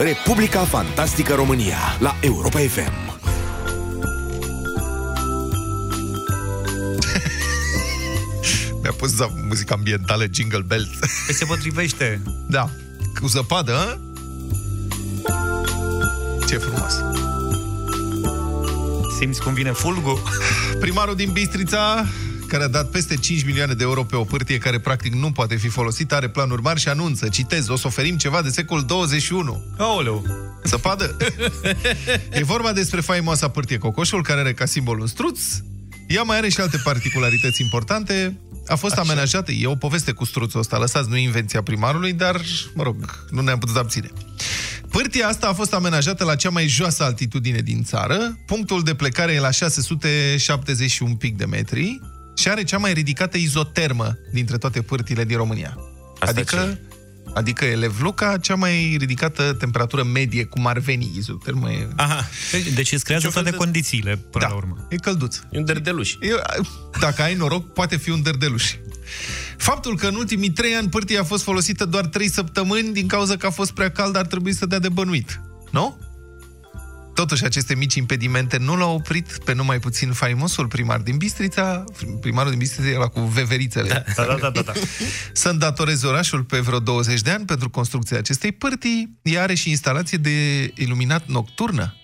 Republica Fantastică România la Europa FM. Mi-a pus za- muzica ambientală Jingle Bells. Păi se potrivește. Da. Cu zăpadă, a? Ce frumos. Simți cum vine fulgul? Primarul din Bistrița, care a dat peste 5 milioane de euro pe o pârtie care practic nu poate fi folosită, are planuri mari și anunță, citez, o să oferim ceva de secol 21. Aoleu! Zăpadă? e vorba despre faimoasa pârtie Cocoșul, care are ca simbol un struț. Ea mai are și alte particularități importante. A fost Așa. amenajată, e o poveste cu struțul ăsta, lăsați, nu e invenția primarului, dar, mă rog, nu ne-am putut abține. Pârtia asta a fost amenajată la cea mai joasă altitudine din țară. Punctul de plecare e la 671 pic de metri și are cea mai ridicată izotermă dintre toate pârtile din România. Asta adică, ce? adică Elevluca, cea mai ridicată temperatură medie, cum ar veni izotermă. E, Aha. Deci îți creează toate condițiile, până Da. la urmă. e călduț. E un derdeluș. E, dacă ai noroc, poate fi un derdeluș. Faptul că în ultimii trei ani pârtia a fost folosită doar trei săptămâni din cauza că a fost prea cald ar trebui să dea de bănuit. Nu? Totuși, aceste mici impedimente nu l-au oprit pe numai puțin faimosul primar din Bistrița, primarul din Bistrița era cu veverițele, Da, da, da, da. da. să îndatoreze orașul pe vreo 20 de ani pentru construcția acestei pârtii. Ea are și instalație de iluminat nocturnă,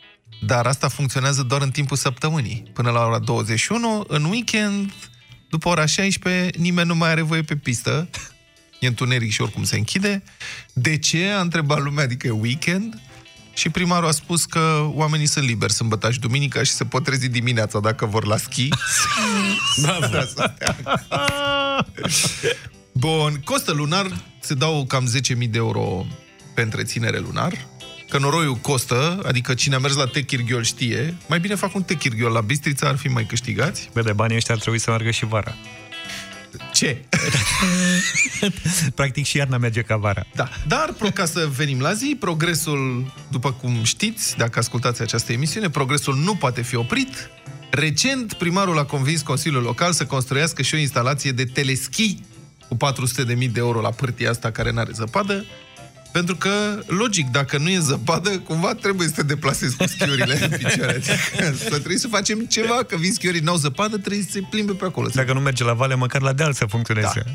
dar asta funcționează doar în timpul săptămânii. Până la ora 21, în weekend, după ora 16, nimeni nu mai are voie pe pistă. E întuneric și oricum se închide. De ce? A întrebat lumea, adică e weekend. Și primarul a spus că oamenii sunt liberi sâmbătă și duminica și se pot trezi dimineața dacă vor la schi. Bun, costă lunar, se dau cam 10.000 de euro pe întreținere lunar, că noroiul costă, adică cine a mers la Techirghiol știe, mai bine fac un Techirghiol la Bistrița, ar fi mai câștigați. Bă, de banii ăștia ar trebui să meargă și vara. Ce? Practic și iarna merge ca vara. Da, dar pro, ca să venim la zi, progresul, după cum știți, dacă ascultați această emisiune, progresul nu poate fi oprit. Recent, primarul a convins Consiliul Local să construiască și o instalație de teleschi cu 400.000 de euro la pârtia asta care n-are zăpadă, pentru că, logic, dacă nu e zăpadă, cumva trebuie să te deplasezi cu schiurile în picioare. Adică, să trebuie să facem ceva, că vin schiorii n-au zăpadă, trebuie să se plimbe pe acolo. Dacă nu merge la vale, măcar la deal să funcționeze. Da.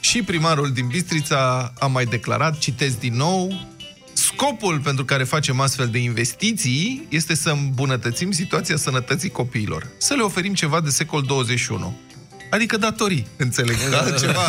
Și primarul din Bistrița a mai declarat, citesc din nou, scopul pentru care facem astfel de investiții este să îmbunătățim situația sănătății copiilor. Să le oferim ceva de secol 21. Adică datorii, înțeleg, că altceva.